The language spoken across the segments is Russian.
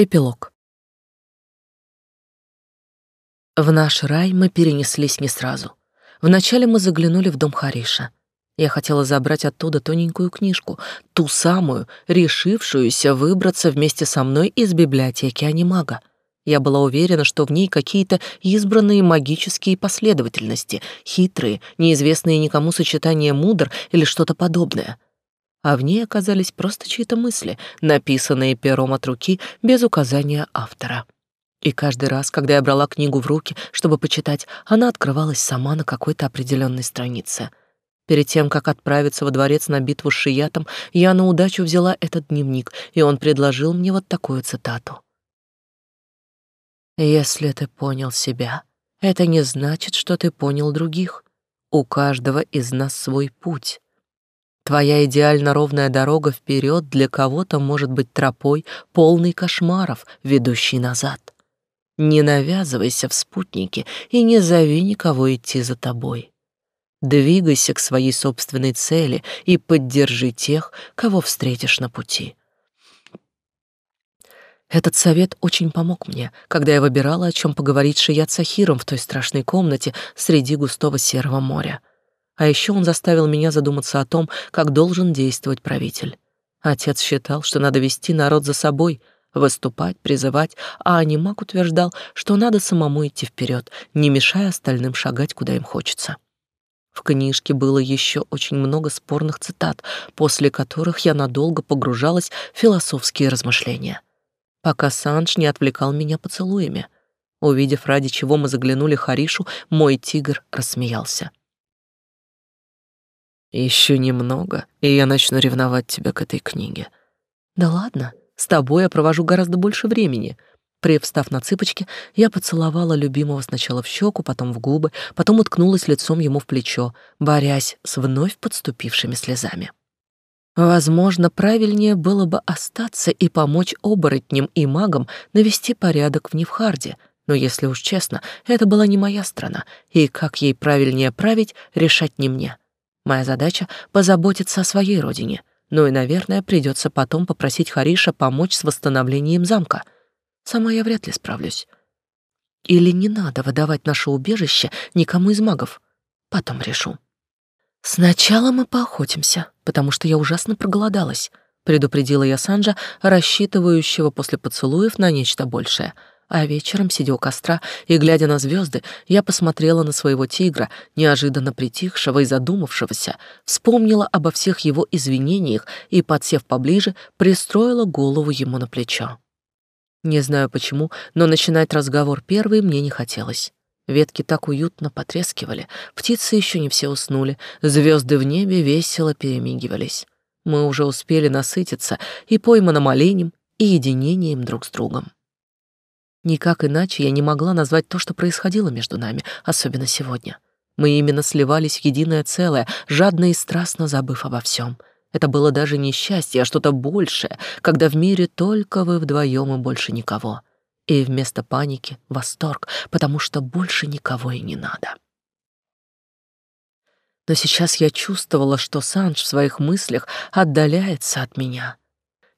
Эпилог. В наш рай мы перенеслись не сразу. Вначале мы заглянули в дом Хариша. Я хотела забрать оттуда тоненькую книжку, ту самую, решившуюся выбраться вместе со мной из библиотеки анимага. Я была уверена, что в ней какие-то избранные магические последовательности, хитрые, неизвестные никому сочетания мудр или что-то подобное — а в ней оказались просто чьи-то мысли, написанные пером от руки без указания автора. И каждый раз, когда я брала книгу в руки, чтобы почитать, она открывалась сама на какой-то определенной странице. Перед тем, как отправиться во дворец на битву с Шиятом, я на удачу взяла этот дневник, и он предложил мне вот такую цитату. «Если ты понял себя, это не значит, что ты понял других. У каждого из нас свой путь. Твоя идеально ровная дорога вперед для кого-то может быть тропой, полной кошмаров, ведущей назад. Не навязывайся в спутнике и не зови никого идти за тобой. Двигайся к своей собственной цели и поддержи тех, кого встретишь на пути. Этот совет очень помог мне, когда я выбирала, о чем поговорить с Шият Сахиром в той страшной комнате среди густого серого моря. А еще он заставил меня задуматься о том, как должен действовать правитель. Отец считал, что надо вести народ за собой, выступать, призывать, а Анимак утверждал, что надо самому идти вперед, не мешая остальным шагать, куда им хочется. В книжке было еще очень много спорных цитат, после которых я надолго погружалась в философские размышления. Пока Санж не отвлекал меня поцелуями. Увидев, ради чего мы заглянули Харишу, мой тигр рассмеялся. Еще немного, и я начну ревновать тебя к этой книге. Да ладно, с тобой я провожу гораздо больше времени. Привстав на цыпочки, я поцеловала любимого сначала в щеку, потом в губы, потом уткнулась лицом ему в плечо, борясь с вновь подступившими слезами. Возможно, правильнее было бы остаться и помочь оборотням и магам навести порядок в Невхарде, но если уж честно, это была не моя страна, и как ей правильнее править, решать не мне. Моя задача — позаботиться о своей родине. Ну и, наверное, придется потом попросить Хариша помочь с восстановлением замка. Сама я вряд ли справлюсь. Или не надо выдавать наше убежище никому из магов. Потом решу. Сначала мы поохотимся, потому что я ужасно проголодалась, предупредила я Санджа, рассчитывающего после поцелуев на нечто большее — а вечером, сидя у костра и глядя на звезды, я посмотрела на своего тигра, неожиданно притихшего и задумавшегося, вспомнила обо всех его извинениях и, подсев поближе, пристроила голову ему на плечо. Не знаю почему, но начинать разговор первой мне не хотелось. Ветки так уютно потрескивали, птицы еще не все уснули, звезды в небе весело перемигивались. Мы уже успели насытиться и пойманным оленем, и единением друг с другом. Никак иначе я не могла назвать то, что происходило между нами, особенно сегодня. Мы именно сливались в единое целое, жадно и страстно забыв обо всем. Это было даже не счастье, а что-то большее, когда в мире только вы вдвоем и больше никого. И вместо паники — восторг, потому что больше никого и не надо. Но сейчас я чувствовала, что Санж в своих мыслях отдаляется от меня.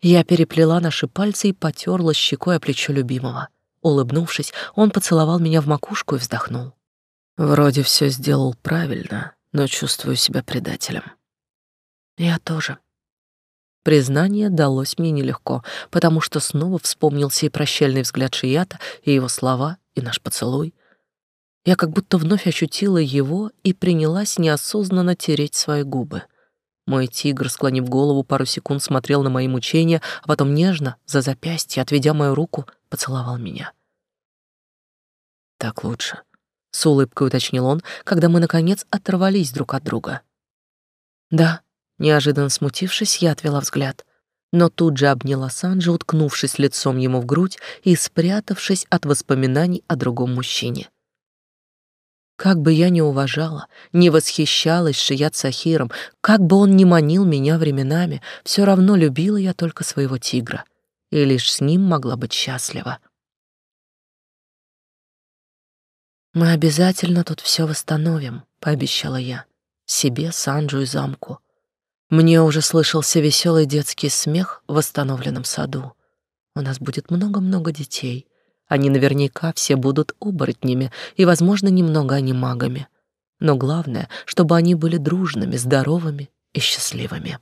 Я переплела наши пальцы и потерла щекой о плечо любимого — Улыбнувшись, он поцеловал меня в макушку и вздохнул. Вроде все сделал правильно, но чувствую себя предателем. Я тоже. Признание далось мне нелегко, потому что снова вспомнился и прощальный взгляд Шията, и его слова, и наш поцелуй. Я как будто вновь ощутила его и принялась неосознанно тереть свои губы. Мой тигр, склонив голову, пару секунд смотрел на мои мучения, а потом нежно, за запястье, отведя мою руку, поцеловал меня. «Так лучше», — с улыбкой уточнил он, когда мы, наконец, оторвались друг от друга. «Да», — неожиданно смутившись, я отвела взгляд, но тут же обняла Санджи, уткнувшись лицом ему в грудь и спрятавшись от воспоминаний о другом мужчине. Как бы я ни уважала, ни восхищалась Шият Сахиром, как бы он ни манил меня временами, все равно любила я только своего тигра, и лишь с ним могла быть счастлива. «Мы обязательно тут все восстановим», — пообещала я, себе, Санджу и замку. Мне уже слышался веселый детский смех в восстановленном саду. У нас будет много-много детей. Они наверняка все будут оборотнями и, возможно, немного анимагами. Но главное, чтобы они были дружными, здоровыми и счастливыми.